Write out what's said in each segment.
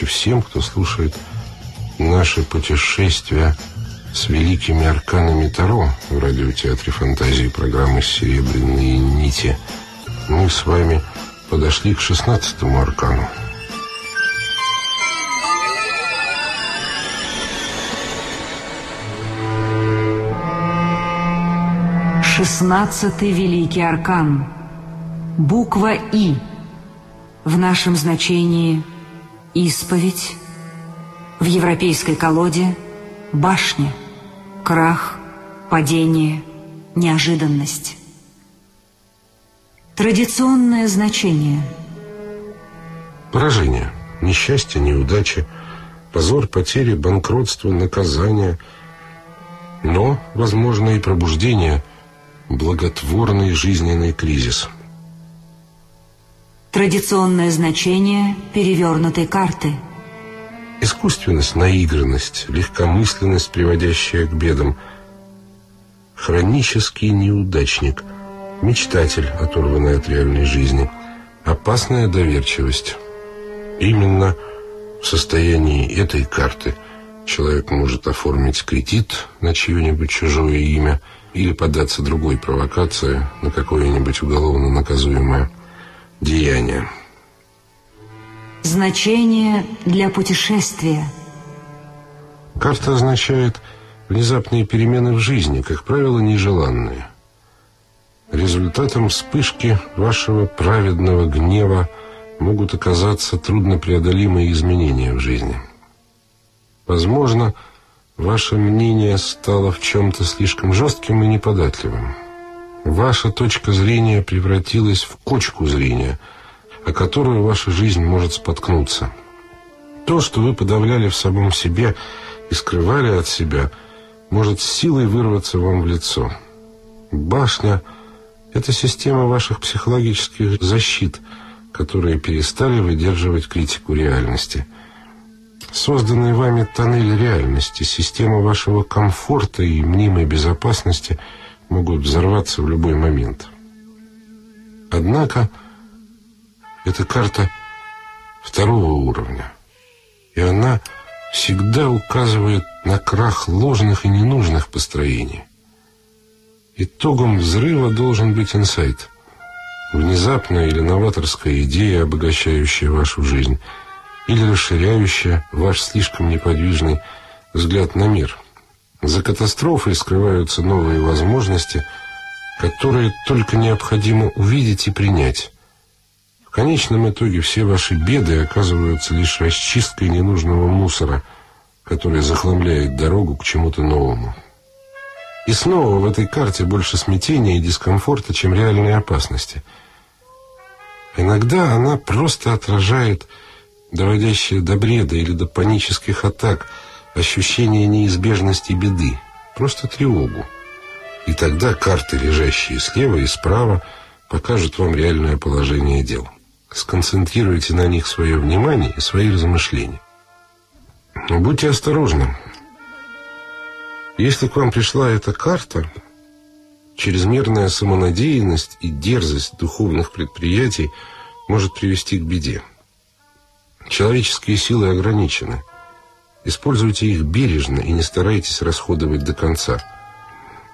ночи всем, кто слушает наше путешествие с великими арканами Таро в радиотеатре фантазии программы «Серебряные нити». Мы с вами подошли к шестнадцатому аркану. Шестнадцатый великий аркан. Буква «И». В нашем значении «Исповедь». В европейской колоде «Башня». Крах, падение, неожиданность. Традиционное значение. Поражение, несчастье, неудача, позор, потери, банкротство, наказание. Но, возможно, и пробуждение, благотворный жизненный кризис. Традиционное значение перевернутой карты. Искусственность, наигранность, легкомысленность, приводящая к бедам. Хронический неудачник – Мечтатель, оторванный от реальной жизни. Опасная доверчивость. Именно в состоянии этой карты человек может оформить кредит на чье-нибудь чужое имя или податься другой провокации на какое-нибудь уголовно наказуемое деяние. Значение для путешествия. Карта означает внезапные перемены в жизни, как правило, нежеланные. Результатом вспышки вашего праведного гнева могут оказаться труднопреодолимые изменения в жизни. Возможно, ваше мнение стало в чем-то слишком жестким и неподатливым. Ваша точка зрения превратилась в кочку зрения, о которую ваша жизнь может споткнуться. То, что вы подавляли в самом себе и скрывали от себя, может силой вырваться вам в лицо. Башня – это система ваших психологических защит, которые перестали выдерживать критику реальности. Созданный вами тоннель реальности, система вашего комфорта и мнимой безопасности могут взорваться в любой момент. Однако, это карта второго уровня, и она всегда указывает на крах ложных и ненужных построений. Итогом взрыва должен быть инсайт. Внезапная или новаторская идея, обогащающая вашу жизнь, или расширяющая ваш слишком неподвижный взгляд на мир. За катастрофой скрываются новые возможности, которые только необходимо увидеть и принять. В конечном итоге все ваши беды оказываются лишь расчисткой ненужного мусора, который захламляет дорогу к чему-то новому. И снова в этой карте больше смятения и дискомфорта, чем реальной опасности. Иногда она просто отражает доводящее до бреда или до панических атак ощущение неизбежности беды, просто тревогу. И тогда карты, лежащие слева и справа, покажут вам реальное положение дел. Сконцентрируйте на них свое внимание и свои размышления. Но будьте осторожны. Если к вам пришла эта карта, чрезмерная самонадеянность и дерзость духовных предприятий может привести к беде. Человеческие силы ограничены. Используйте их бережно и не старайтесь расходовать до конца.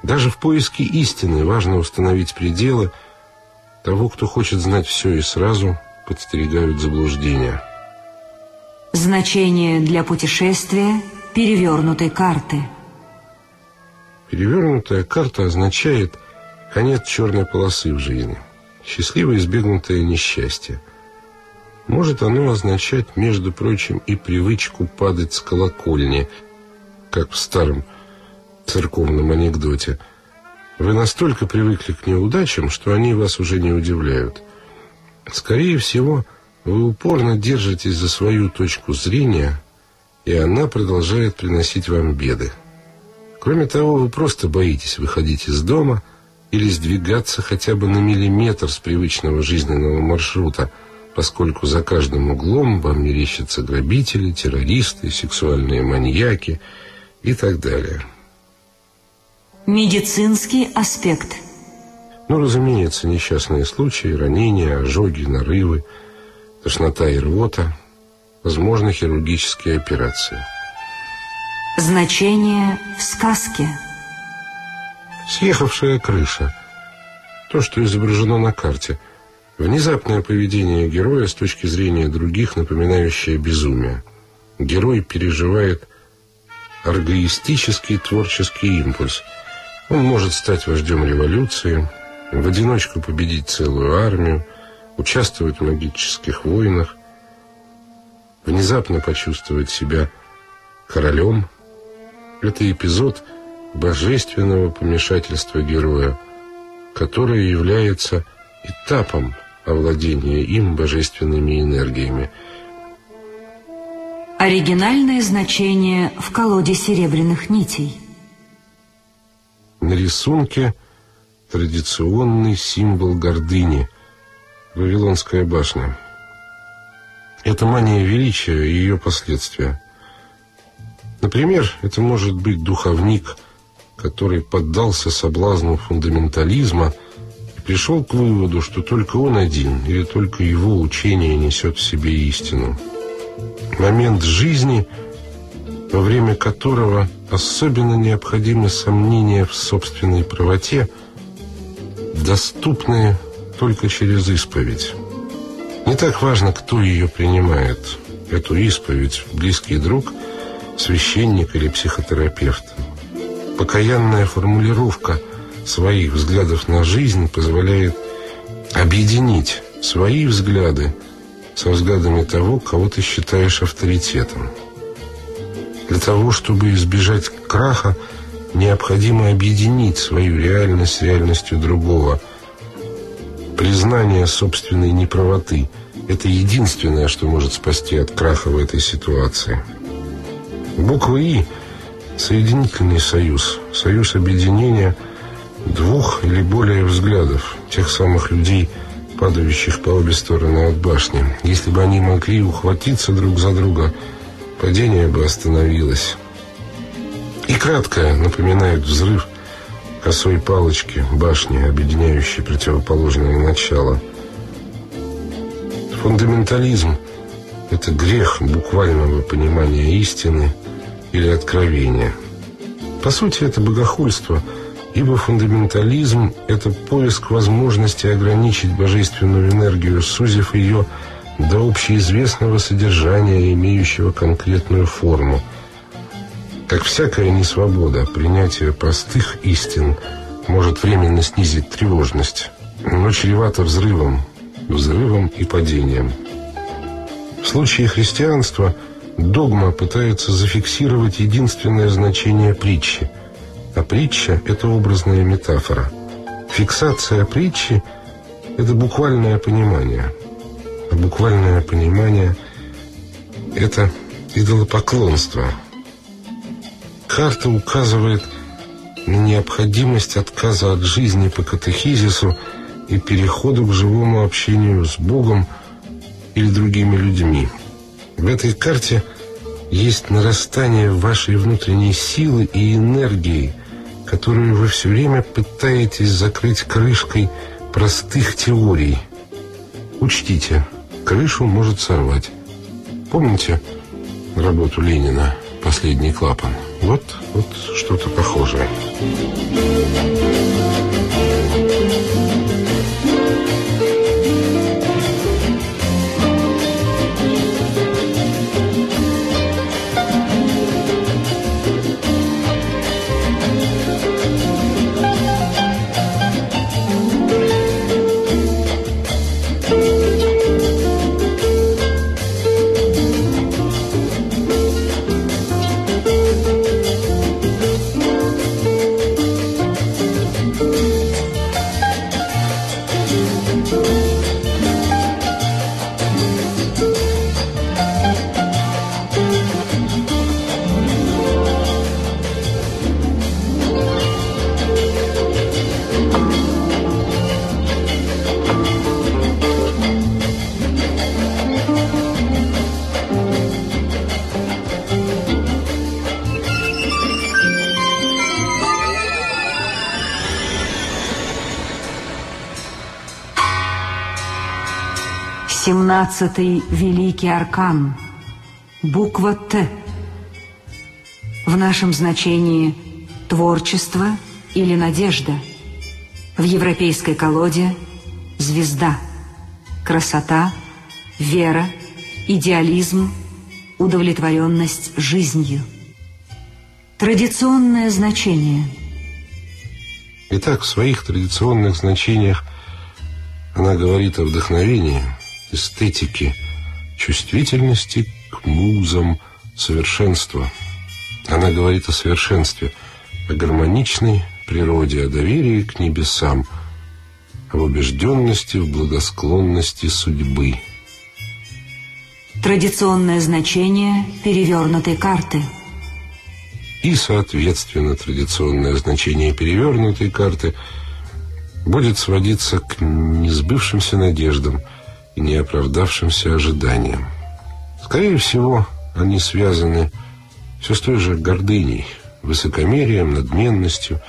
Даже в поиске истины важно установить пределы. Того, кто хочет знать все и сразу, подстерегают заблуждения. Значение для путешествия перевернутой карты – Перевернутая карта означает конец черной полосы в жизни, счастливо избегнутое несчастье. Может оно означать, между прочим, и привычку падать с колокольни, как в старом церковном анекдоте. Вы настолько привыкли к неудачам, что они вас уже не удивляют. Скорее всего, вы упорно держитесь за свою точку зрения, и она продолжает приносить вам беды. Кроме того, вы просто боитесь выходить из дома или сдвигаться хотя бы на миллиметр с привычного жизненного маршрута, поскольку за каждым углом вам мерещатся грабители, террористы, сексуальные маньяки и так далее. Медицинский аспект. Ну, разумеется, несчастные случаи, ранения, ожоги, нарывы, тошнота и рвота, возможны хирургические операции. Значение в сказке. Съехавшая крыша. То, что изображено на карте. Внезапное поведение героя с точки зрения других, напоминающее безумие. Герой переживает аргоистический творческий импульс. Он может стать вождем революции, в одиночку победить целую армию, участвовать в магических войнах, внезапно почувствовать себя королем. Это эпизод божественного помешательства героя, которое является этапом овладения им божественными энергиями. Оригинальное значение в колоде серебряных нитей. На рисунке традиционный символ гордыни – Вавилонская башня. Это мания величия и ее последствия. Например, это может быть духовник, который поддался соблазну фундаментализма пришел к выводу, что только он один или только его учение несет в себе истину. Момент жизни, во время которого особенно необходимы сомнения в собственной правоте, доступные только через исповедь. Не так важно, кто ее принимает, эту исповедь, близкий друг, священник или психотерапевт. Покаянная формулировка своих взглядов на жизнь позволяет объединить свои взгляды со взглядами того, кого ты считаешь авторитетом. Для того, чтобы избежать краха, необходимо объединить свою реальность с реальностью другого – Признание собственной неправоты – это единственное, что может спасти от краха в этой ситуации. Буква «И» – соединительный союз, союз объединения двух или более взглядов, тех самых людей, падающих по обе стороны от башни. Если бы они могли ухватиться друг за друга, падение бы остановилось. И краткое напоминает взрыв – косой палочки, башни, объединяющей противоположные начала. Фундаментализм – это грех буквального понимания истины или откровения. По сути, это богохульство, ибо фундаментализм – это поиск возможности ограничить божественную энергию, сузив ее до общеизвестного содержания, имеющего конкретную форму – как всякая несвобода, принятие простых истин может временно снизить тревожность, но чревато взрывом, взрывом и падением. В случае христианства догма пытается зафиксировать единственное значение притчи, а притча – это образная метафора. Фиксация притчи – это буквальное понимание, а буквальное понимание – это идолопоклонство – Карта указывает на необходимость отказа от жизни по катехизису и переходу к живому общению с Богом или другими людьми. В этой карте есть нарастание вашей внутренней силы и энергии, которую вы все время пытаетесь закрыть крышкой простых теорий. Учтите, крышу может сорвать. Помните работу Ленина «Последний клапан»? Вот, вот что-то похожее. Семнадцатый великий аркан Буква «Т». В нашем значении «творчество» или «надежда». В европейской колоде «звезда», «красота», «вера», «идеализм», «удовлетворенность жизнью». Традиционное значение. Итак, в своих традиционных значениях она говорит о вдохновении, эстетике, чувствительности к музам, совершенства. Она говорит о совершенстве, о гармоничной природе, о доверии к небесам, об убежденности в благосклонности судьбы. Традиционное значение перевернутой карты – и, соответственно, традиционное значение перевернутой карты будет сводиться к несбывшимся надеждам и неоправдавшимся ожиданиям. Скорее всего, они связаны все с той же гордыней, высокомерием, надменностью,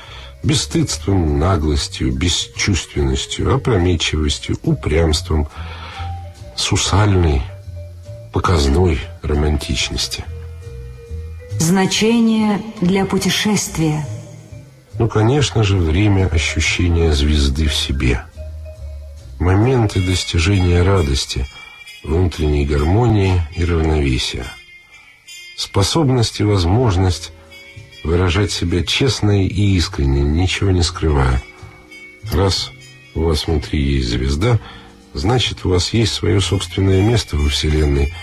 бесстыдством, наглостью, бесчувственностью, опрометчивостью, упрямством, сусальной, показной романтичности – Значение для путешествия. Ну, конечно же, время ощущения звезды в себе. Моменты достижения радости, внутренней гармонии и равновесия. Способность и возможность выражать себя честно и искренне, ничего не скрывая. Раз у вас внутри есть звезда, значит, у вас есть свое собственное место во Вселенной.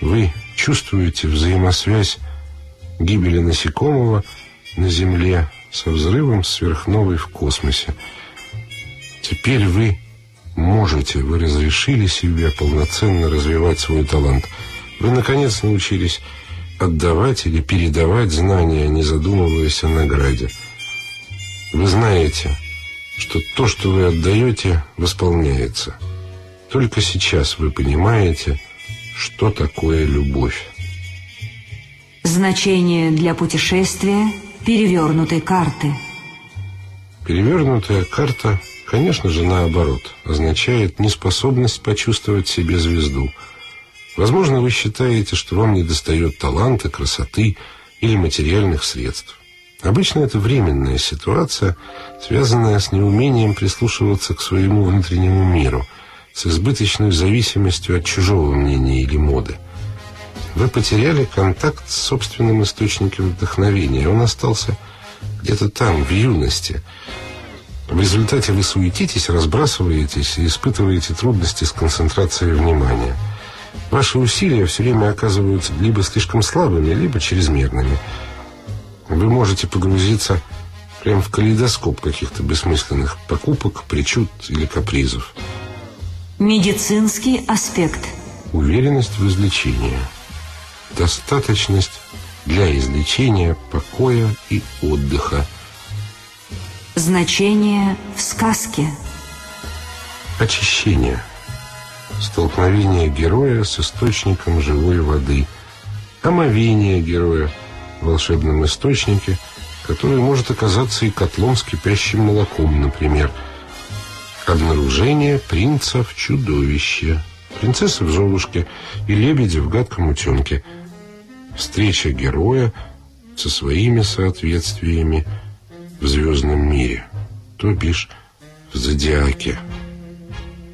Вы чувствуете взаимосвязь гибели насекомого на Земле со взрывом сверхновой в космосе. Теперь вы можете, вы разрешили себе полноценно развивать свой талант. Вы, наконец, научились отдавать или передавать знания, не задумываясь о награде. Вы знаете, что то, что вы отдаете, восполняется. Только сейчас вы понимаете, что такое любовь. Значение для путешествия перевернутой карты. Перевернутая карта, конечно же, наоборот, означает неспособность почувствовать себе звезду. Возможно, вы считаете, что вам недостает таланта, красоты или материальных средств. Обычно это временная ситуация, связанная с неумением прислушиваться к своему внутреннему миру, с избыточной зависимостью от чужого мнения или моды – вы потеряли контакт с собственным источником вдохновения. Он остался где-то там, в юности. В результате вы суетитесь, разбрасываетесь и испытываете трудности с концентрацией внимания. Ваши усилия все время оказываются либо слишком слабыми, либо чрезмерными. Вы можете погрузиться прямо в калейдоскоп каких-то бессмысленных покупок, причуд или капризов. Медицинский аспект. Уверенность в излечении достаточность для излечения, покоя и отдыха. Значение в сказке. Очищение. Столкновение героя с источником живой воды. Омовение героя в волшебном источнике, который может оказаться и котлом с кипящим молоком, например. Обнаружение принца в чудовище. Принцессы в Золушке и лебеди в гадком утенке – встреча героя со своими соответствиями в звездном мире, то бишь в зодиаке.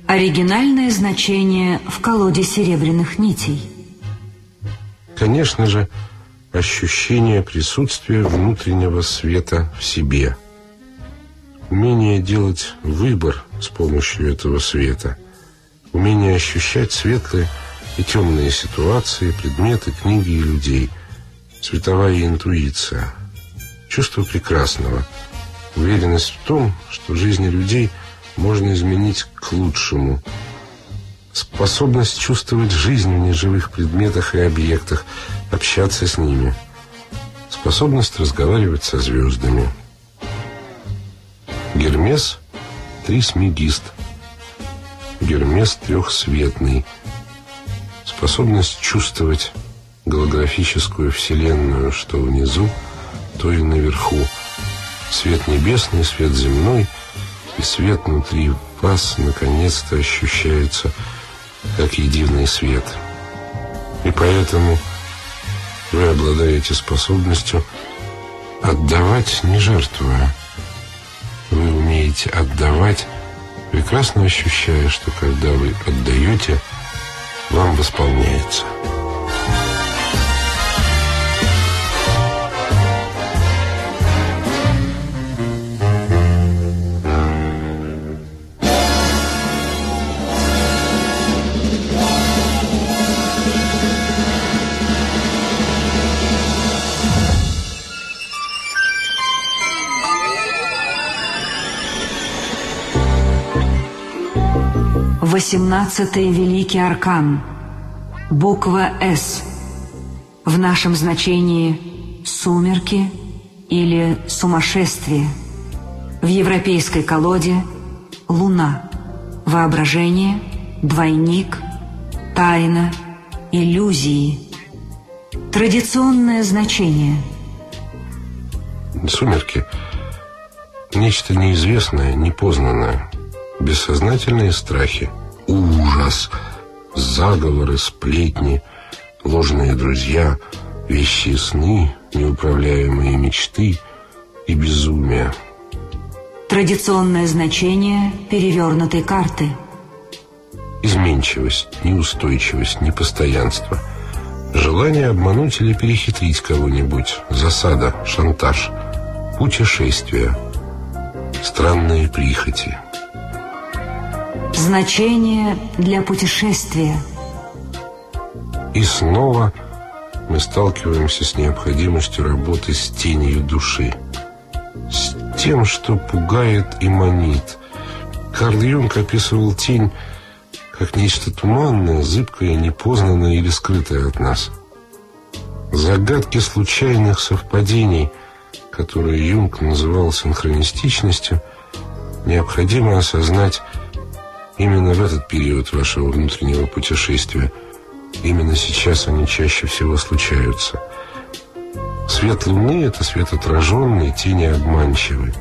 Оригинальное значение в колоде серебряных нитей. Конечно же, ощущение присутствия внутреннего света в себе. Умение делать выбор с помощью этого света. Умение ощущать светлые и темные ситуации, предметы, книги и людей. Цветовая интуиция. Чувство прекрасного. Уверенность в том, что жизни людей можно изменить к лучшему. Способность чувствовать жизнь в неживых предметах и объектах, общаться с ними. Способность разговаривать со звездами. Гермес – трисмегист. Гермес трехсветный – Способность чувствовать голографическую вселенную, что внизу, то и наверху. Свет небесный, свет земной и свет внутри вас наконец-то ощущается как единый свет. И поэтому Вы обладаете способностью отдавать, не жертвуя. Вы умеете отдавать, прекрасно ощущая, что когда вы отдаете, вам восполняется. Восемнадцатый Великий Аркан. Буква «С». В нашем значении «сумерки» или «сумасшествие». В европейской колоде «Луна». Воображение, двойник, тайна, иллюзии. Традиционное значение. Сумерки – нечто неизвестное, непознанное, бессознательные страхи – ужас, заговоры, сплетни, ложные друзья, вещи сны, неуправляемые мечты и безумие. Традиционное значение перевернутой карты. Изменчивость, неустойчивость, непостоянство. Желание обмануть или перехитрить кого-нибудь. Засада, шантаж. Путешествия. Странные прихоти. Значение для путешествия. И снова мы сталкиваемся с необходимостью работы с тенью души. С тем, что пугает и манит. Карл Юнг описывал тень как нечто туманное, зыбкое, непознанное или скрытое от нас. Загадки случайных совпадений, которые Юнг называл синхронистичностью, необходимо осознать Именно в этот период вашего внутреннего путешествия, именно сейчас они чаще всего случаются. Свет Луны — это свет отраженный, тени обманчивый.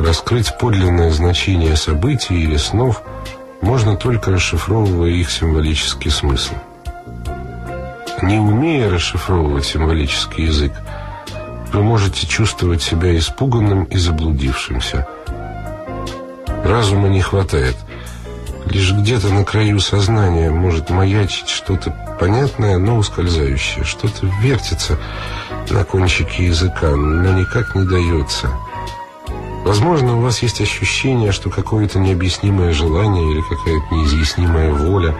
Раскрыть подлинное значение событий или снов можно только расшифровывая их символический смысл. Не умея расшифровывать символический язык, вы можете чувствовать себя испуганным и заблудившимся. Разума не хватает — Лишь где-то на краю сознания может маячить что-то понятное, но ускользающее. Что-то вертится на кончике языка, но никак не дается. Возможно, у вас есть ощущение, что какое-то необъяснимое желание или какая-то неизъяснимая воля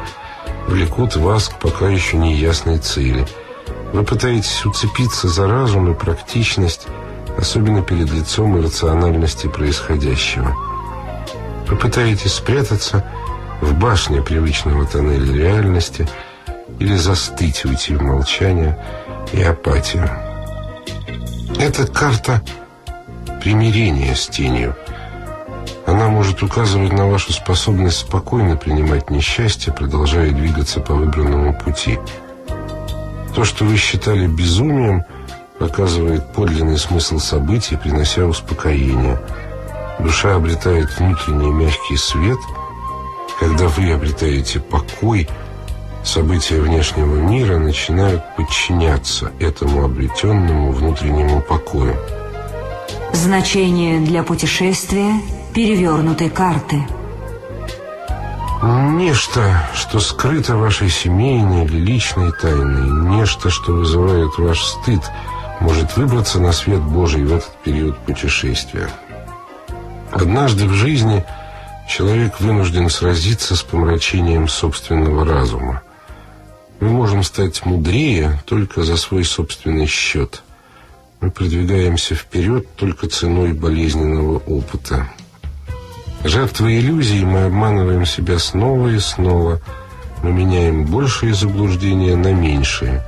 влекут вас к пока еще неясной цели. Вы пытаетесь уцепиться за разум и практичность, особенно перед лицом иррациональности происходящего. Вы пытаетесь спрятаться в башне привычного тоннеля реальности или застыть, уйти в молчание и апатию. Это карта примирения с тенью. Она может указывать на вашу способность спокойно принимать несчастье, продолжая двигаться по выбранному пути. То, что вы считали безумием, показывает подлинный смысл событий, принося успокоение. Душа обретает внутренний мягкий свет – когда вы обретаете покой, события внешнего мира начинают подчиняться этому обретенному внутреннему покою. Значение для путешествия перевернутой карты. Нечто, что скрыто вашей семейной или личной тайной, нечто, что вызывает ваш стыд, может выбраться на свет Божий в этот период путешествия. Однажды в жизни – человек вынужден сразиться с помрачением собственного разума. Мы можем стать мудрее только за свой собственный счет. Мы продвигаемся вперед только ценой болезненного опыта. Жертвой иллюзий мы обманываем себя снова и снова. Мы меняем большие заблуждения на меньшие.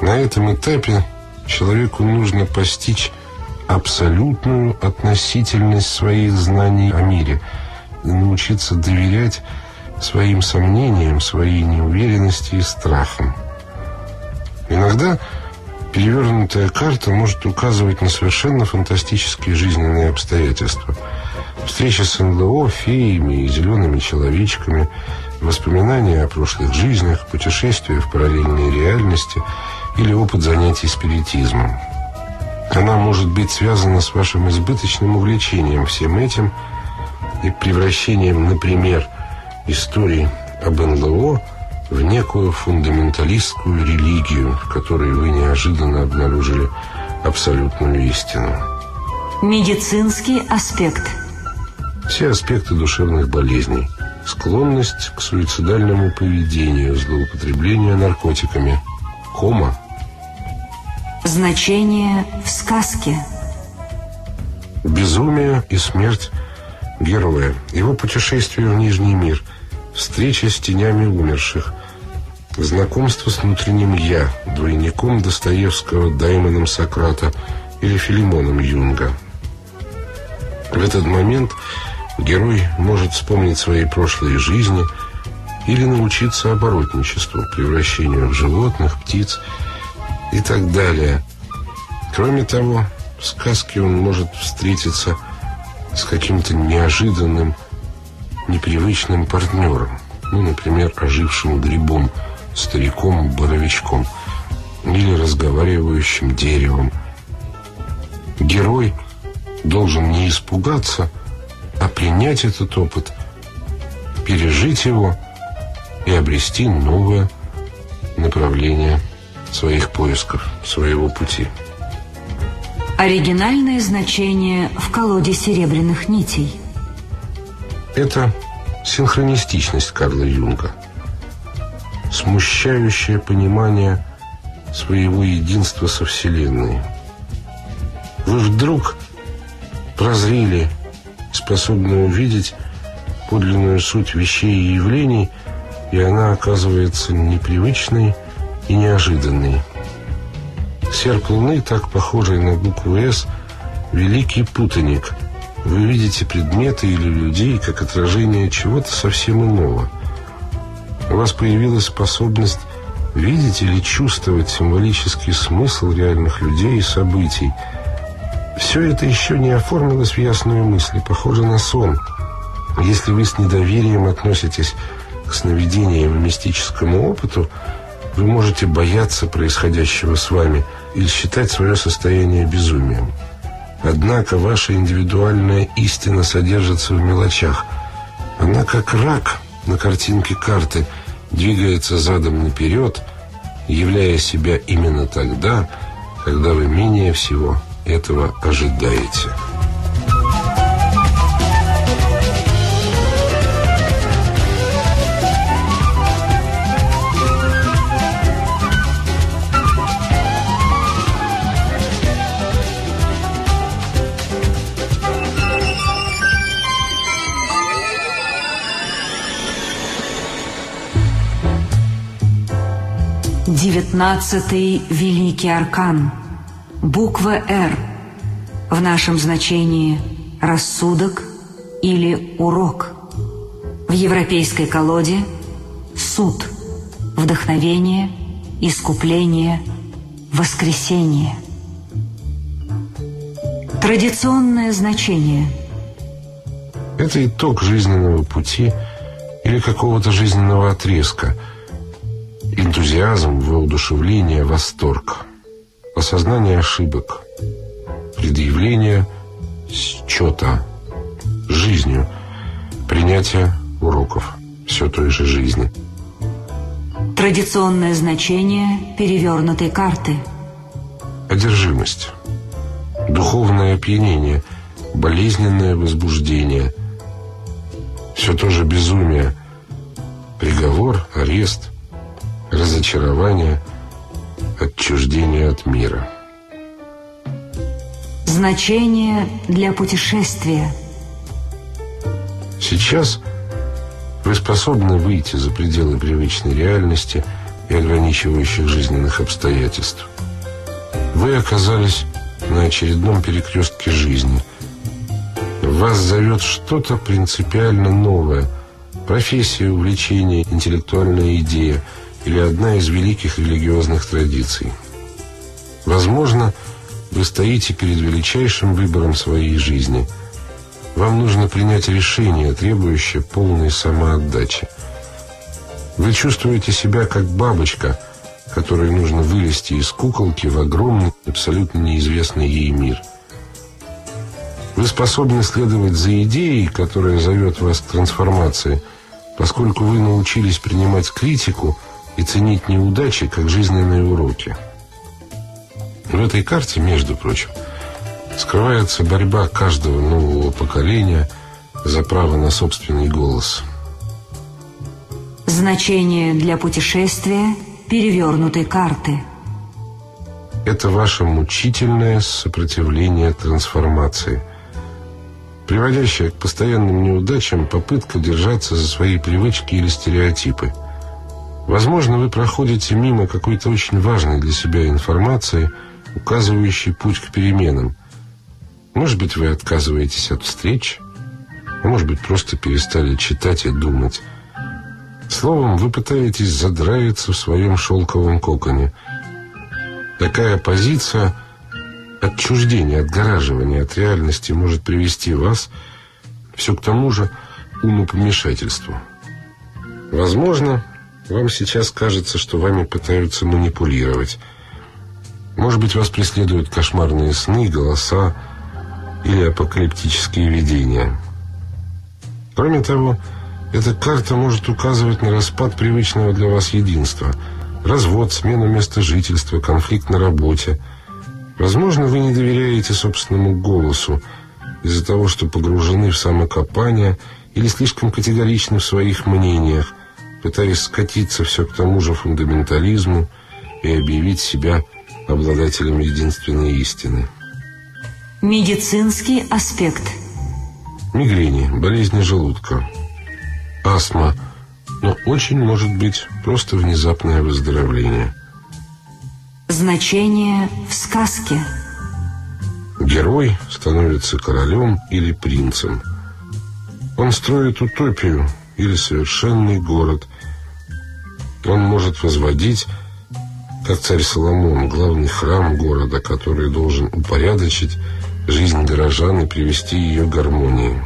На этом этапе человеку нужно постичь абсолютную относительность своих знаний о мире научиться доверять своим сомнениям, своей неуверенности и страхам. Иногда перевернутая карта может указывать на совершенно фантастические жизненные обстоятельства. Встреча с НЛО, феями и зелеными человечками, воспоминания о прошлых жизнях, путешествия в параллельные реальности или опыт занятий спиритизмом. Она может быть связана с вашим избыточным увлечением всем этим и превращением, например, истории об НЛО в некую фундаменталистскую религию, в которой вы неожиданно обнаружили абсолютную истину. Медицинский аспект. Все аспекты душевных болезней. Склонность к суицидальному поведению, злоупотребление наркотиками, кома. Значение в сказке. Безумие и смерть героя. Его путешествие в Нижний мир. Встреча с тенями умерших. Знакомство с внутренним «я», двойником Достоевского, Даймоном Сократа или Филимоном Юнга. В этот момент герой может вспомнить свои прошлые жизни или научиться оборотничеству, превращению в животных, птиц и так далее. Кроме того, в сказке он может встретиться с каким-то неожиданным, непривычным партнером. Ну, например, ожившим грибом, стариком-боровичком или разговаривающим деревом. Герой должен не испугаться, а принять этот опыт, пережить его и обрести новое направление своих поисков, своего пути. Оригинальное значение в колоде серебряных нитей. Это синхронистичность Карла Юнга. Смущающее понимание своего единства со Вселенной. Вы вдруг прозрели, способны увидеть подлинную суть вещей и явлений, и она оказывается непривычной и неожиданной. Серп Луны, так похожий на букву «С», великий путаник. Вы видите предметы или людей как отражение чего-то совсем иного. У вас появилась способность видеть или чувствовать символический смысл реальных людей и событий. Все это еще не оформилось в ясную мысль, похоже на сон. Если вы с недоверием относитесь к сновидениям и мистическому опыту, вы можете бояться происходящего с вами или считать свое состояние безумием. Однако ваша индивидуальная истина содержится в мелочах. Она как рак на картинке карты двигается задом наперед, являя себя именно тогда, когда вы менее всего этого ожидаете. Девятнадцатый Великий Аркан. Буква «Р». В нашем значении «рассудок» или «урок». В европейской колоде «суд», «вдохновение», «искупление», «воскресение». Традиционное значение. Это итог жизненного пути или какого-то жизненного отрезка – Энтузиазм, воодушевление, восторг. Осознание ошибок. Предъявление счета жизнью. Принятие уроков все той же жизни. Традиционное значение перевернутой карты. Одержимость. Духовное опьянение. Болезненное возбуждение. Все то же безумие. Приговор, арест – разочарование, отчуждение от мира. Значение для путешествия. Сейчас вы способны выйти за пределы привычной реальности и ограничивающих жизненных обстоятельств. Вы оказались на очередном перекрестке жизни. Вас зовет что-то принципиально новое. Профессия, увлечение, интеллектуальная идея – или одна из великих религиозных традиций. Возможно, вы стоите перед величайшим выбором своей жизни. Вам нужно принять решение, требующее полной самоотдачи. Вы чувствуете себя как бабочка, которой нужно вылезти из куколки в огромный, абсолютно неизвестный ей мир. Вы способны следовать за идеей, которая зовет вас к трансформации, поскольку вы научились принимать критику и ценить неудачи как жизненные уроки. В этой карте, между прочим, скрывается борьба каждого нового поколения за право на собственный голос. Значение для путешествия перевернутой карты. Это ваше мучительное сопротивление трансформации, приводящее к постоянным неудачам попытка держаться за свои привычки или стереотипы. Возможно, вы проходите мимо какой-то очень важной для себя информации, указывающей путь к переменам. Может быть, вы отказываетесь от встреч, а может быть, просто перестали читать и думать. Словом, вы пытаетесь задраиться в своем шелковом коконе. Такая позиция отчуждения, отгораживания от реальности может привести вас все к тому же умопомешательству. Возможно, вам сейчас кажется, что вами пытаются манипулировать. Может быть, вас преследуют кошмарные сны, голоса или апокалиптические видения. Кроме того, эта карта может указывать на распад привычного для вас единства, развод, смену места жительства, конфликт на работе. Возможно, вы не доверяете собственному голосу из-за того, что погружены в самокопание или слишком категоричны в своих мнениях, пытаясь скатиться все к тому же фундаментализму и объявить себя обладателем единственной истины. Медицинский аспект. Мигрени, болезни желудка, астма, но очень может быть просто внезапное выздоровление. Значение в сказке. Герой становится королем или принцем. Он строит утопию или совершенный город. Он может возводить, как царь Соломон, главный храм города, который должен упорядочить жизнь горожан и привести ее к гармонии.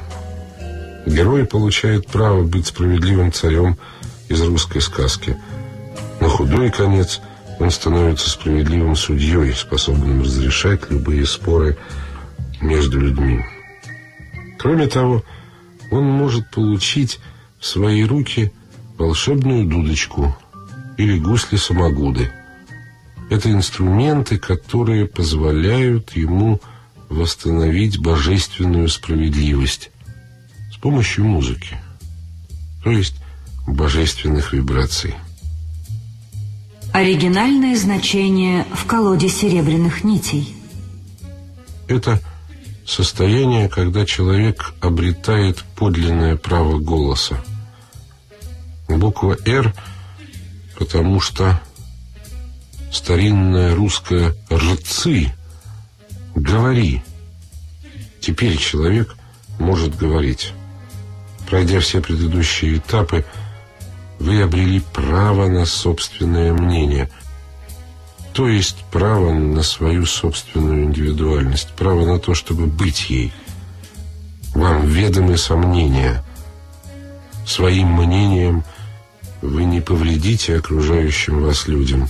Герой получает право быть справедливым царем из русской сказки. На худой конец он становится справедливым судьей, способным разрешать любые споры между людьми. Кроме того, он может получить в свои руки волшебную дудочку или гусли-самогуды. Это инструменты, которые позволяют ему восстановить божественную справедливость помощью музыки, то есть божественных вибраций. Оригинальное значение в колоде серебряных нитей. Это состояние, когда человек обретает подлинное право голоса. Буква «Р», потому что старинная русская «рцы» — «говори». Теперь человек может говорить. Пройдя все предыдущие этапы, вы обрели право на собственное мнение, то есть право на свою собственную индивидуальность, право на то, чтобы быть ей. Вам ведомы сомнения. Своим мнением вы не повредите окружающим вас людям.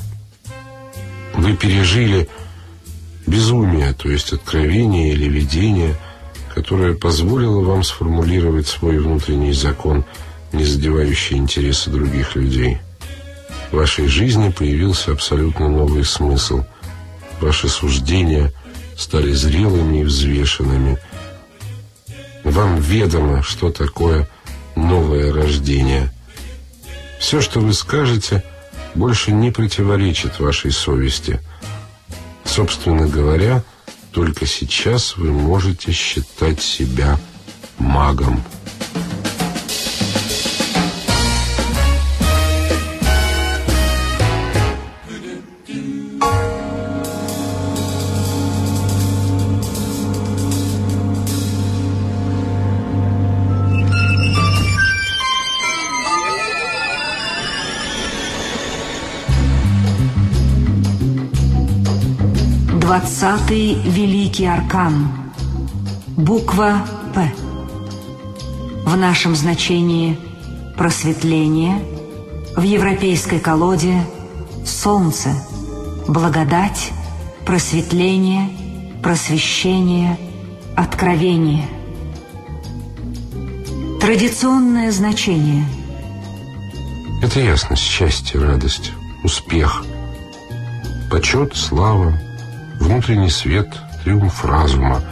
Вы пережили безумие, то есть откровение или видение – которая позволила вам сформулировать свой внутренний закон, не задевающий интересы других людей. В вашей жизни появился абсолютно новый смысл. Ваши суждения стали зрелыми и взвешенными. Вам ведомо, что такое новое рождение. Все, что вы скажете, больше не противоречит вашей совести. Собственно говоря, только сейчас вы можете считать себя магом. Двадцатый Великий Аркан. Буква «П». В нашем значении «просветление», в европейской колоде солнце, благодать, просветление, просвещение, откровение. Традиционное значение. Это ясность, счастье, радость, успех, почет, слава, внутренний свет, триумф разума,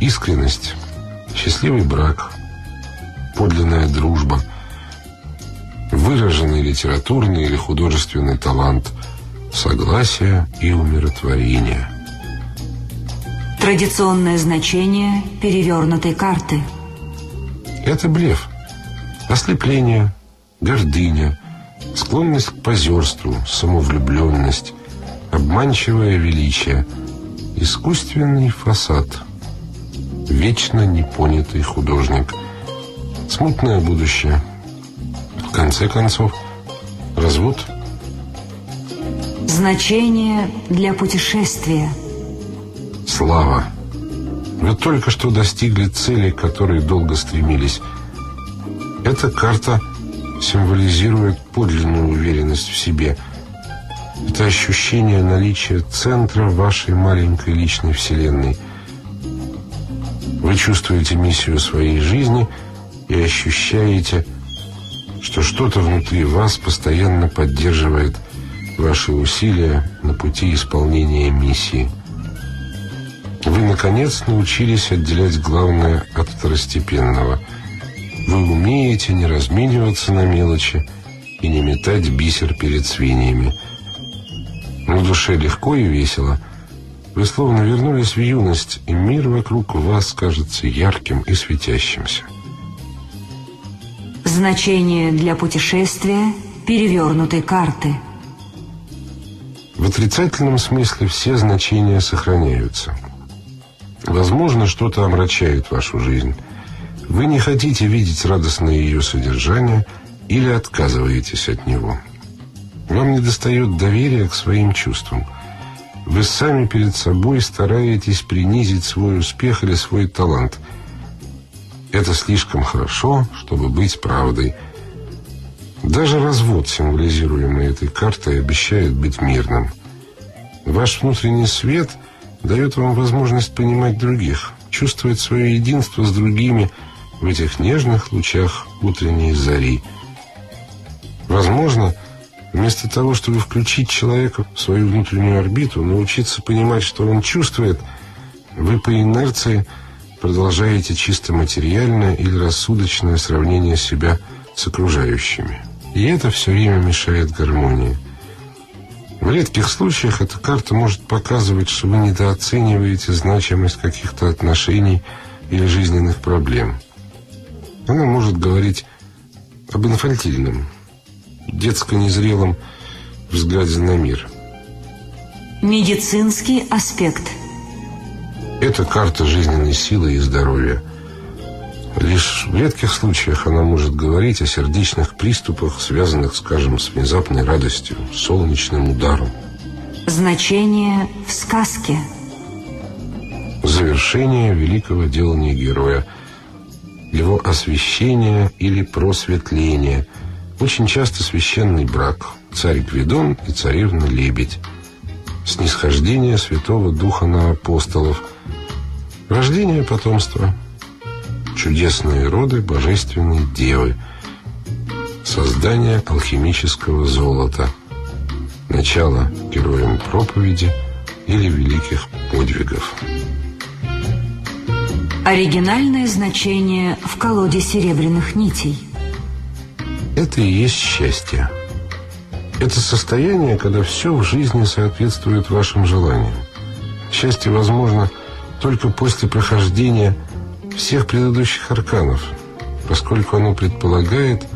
искренность, счастливый брак, подлинная дружба, выраженный литературный или художественный талант, согласие и умиротворение. Традиционное значение перевернутой карты. Это блеф, ослепление, гордыня, склонность к позерству, самовлюбленность, обманчивое величие, искусственный фасад, вечно непонятый художник, смутное будущее. В конце концов, развод. Значение для путешествия. Слава. Вы только что достигли цели, к которой долго стремились. Эта карта символизирует подлинную уверенность в себе – это ощущение наличия центра вашей маленькой личной вселенной. Вы чувствуете миссию своей жизни и ощущаете, что что-то внутри вас постоянно поддерживает ваши усилия на пути исполнения миссии. Вы, наконец, научились отделять главное от второстепенного. Вы умеете не размениваться на мелочи и не метать бисер перед свиньями – на душе легко и весело. Вы словно вернулись в юность, и мир вокруг вас кажется ярким и светящимся. Значение для путешествия перевернутой карты. В отрицательном смысле все значения сохраняются. Возможно, что-то омрачает вашу жизнь. Вы не хотите видеть радостное ее содержание или отказываетесь от него. Вам недостает доверия к своим чувствам. Вы сами перед собой стараетесь принизить свой успех или свой талант. Это слишком хорошо, чтобы быть правдой. Даже развод, символизируемый этой картой, обещает быть мирным. Ваш внутренний свет дает вам возможность понимать других, чувствовать свое единство с другими в этих нежных лучах утренней зари. Возможно, Вместо того, чтобы включить человека в свою внутреннюю орбиту, научиться понимать, что он чувствует, вы по инерции продолжаете чисто материальное или рассудочное сравнение себя с окружающими. И это все время мешает гармонии. В редких случаях эта карта может показывать, что вы недооцениваете значимость каких-то отношений или жизненных проблем. Она может говорить об инфантильном, детско-незрелом взгляде на мир. Медицинский аспект. Это карта жизненной силы и здоровья. Лишь в редких случаях она может говорить о сердечных приступах, связанных, скажем, с внезапной радостью, солнечным ударом. Значение в сказке. Завершение великого делания героя, его освящение или просветление – очень часто священный брак, царь Гвидон и царевна Лебедь, снисхождение Святого Духа на апостолов, рождение потомства, чудесные роды Божественной Девы, создание алхимического золота, начало героям проповеди или великих подвигов. Оригинальное значение в колоде серебряных нитей – это и есть счастье. Это состояние, когда все в жизни соответствует вашим желаниям. Счастье возможно только после прохождения всех предыдущих арканов, поскольку оно предполагает,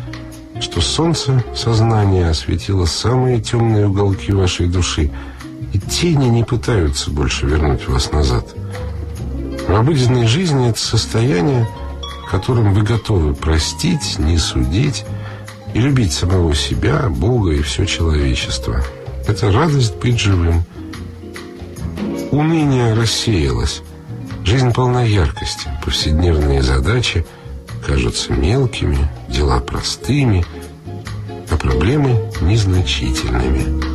что солнце сознания осветило самые темные уголки вашей души, и тени не пытаются больше вернуть вас назад. В обыденной жизни это состояние, которым вы готовы простить, не судить, и любить самого себя, Бога и все человечество. Это радость быть живым. Уныние рассеялось. Жизнь полна яркости. Повседневные задачи кажутся мелкими, дела простыми, а проблемы незначительными.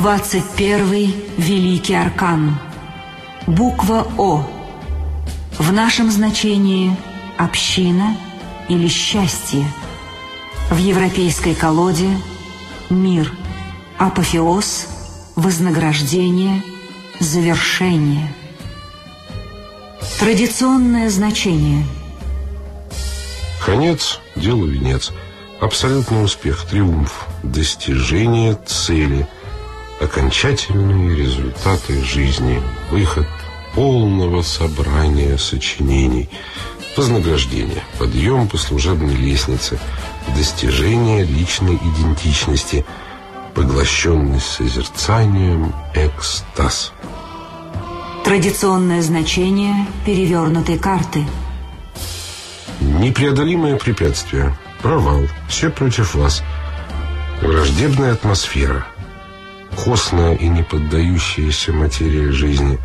21 Великий Аркан. Буква О. В нашем значении община или счастье. В европейской колоде мир, апофеоз, вознаграждение, завершение. Традиционное значение. Конец – делу венец. Абсолютный успех, триумф, достижение цели, окончательные результаты жизни, выход полного собрания сочинений, вознаграждение, подъем по служебной лестнице, достижение личной идентичности, поглощенность созерцанием, экстаз. Традиционное значение перевернутой карты. Непреодолимое препятствие, провал, все против вас, враждебная атмосфера, костная и не поддающаяся материя жизни,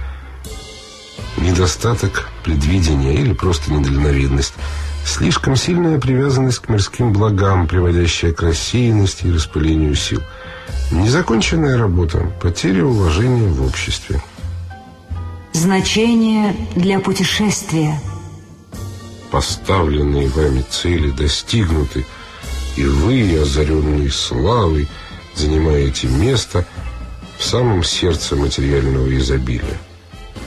недостаток предвидения или просто недальновидность, слишком сильная привязанность к мирским благам, приводящая к рассеянности и распылению сил, незаконченная работа, потеря уважения в обществе. Значение для путешествия. Поставленные вами цели достигнуты, и вы, озаренные славой, занимаете место в самом сердце материального изобилия.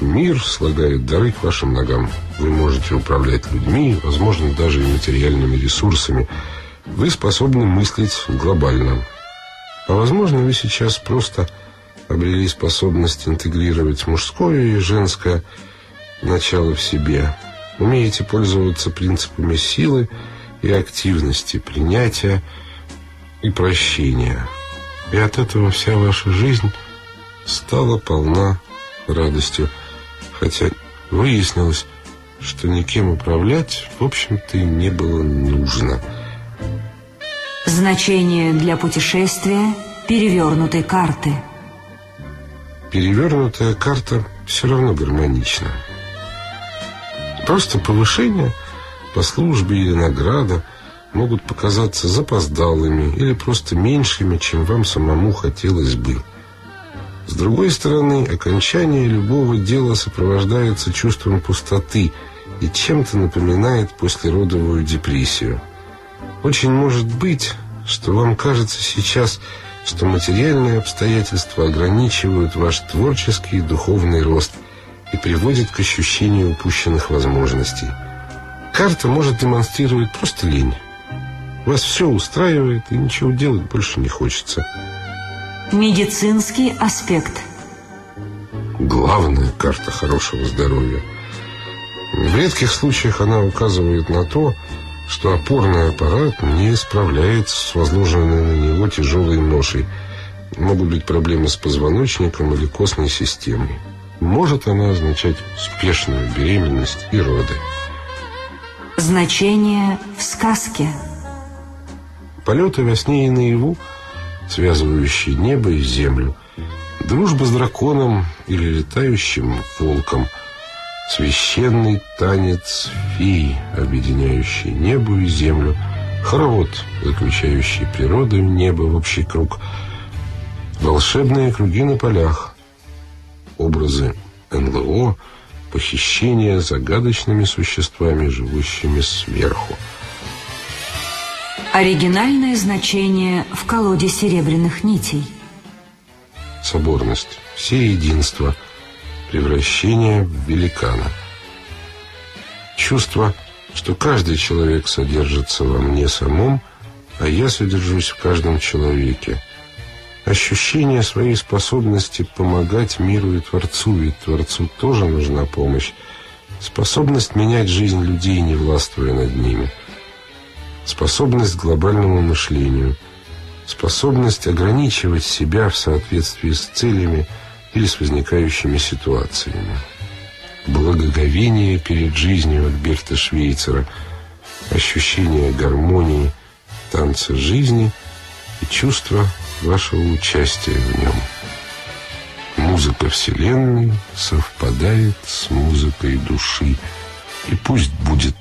Мир слагает дары к вашим ногам. Вы можете управлять людьми, возможно, даже и материальными ресурсами. Вы способны мыслить глобально. А возможно, вы сейчас просто обрели способность интегрировать мужское и женское начало в себе. Умеете пользоваться принципами силы и активности, принятия и прощения. И от этого вся ваша жизнь стала полна радостью. Хотя выяснилось, что никем управлять, в общем-то, и не было нужно. Значение для путешествия перевернутой карты – перевернутая карта все равно гармонична. Просто повышение по службе или награда могут показаться запоздалыми или просто меньшими, чем вам самому хотелось бы. С другой стороны, окончание любого дела сопровождается чувством пустоты и чем-то напоминает послеродовую депрессию. Очень может быть, что вам кажется сейчас что материальные обстоятельства ограничивают ваш творческий и духовный рост и приводят к ощущению упущенных возможностей. Карта может демонстрировать просто лень. Вас все устраивает, и ничего делать больше не хочется. Медицинский аспект. Главная карта хорошего здоровья. В редких случаях она указывает на то, что опорный аппарат не справляется с возложенной на него тяжелой ношей. Могут быть проблемы с позвоночником или костной системой. Может она означать спешную беременность и роды. Значение в сказке. Полеты во сне и наяву, связывающие небо и землю. Дружба с драконом или летающим волком – Священный танец феи, объединяющий небо и землю, хоровод, заключающий природу и небо в общий круг, волшебные круги на полях, образы НЛО, похищение загадочными существами, живущими сверху. Оригинальное значение в колоде серебряных нитей. Соборность, все единство – превращение в великана. Чувство, что каждый человек содержится во мне самом, а я содержусь в каждом человеке. Ощущение своей способности помогать миру и Творцу, ведь Творцу тоже нужна помощь. Способность менять жизнь людей, не властвуя над ними. Способность к глобальному мышлению. Способность ограничивать себя в соответствии с целями – или с возникающими ситуациями. Благоговение перед жизнью Альберта Швейцера, ощущение гармонии, танца жизни и чувство вашего участия в нем. Музыка Вселенной совпадает с музыкой души, и пусть будет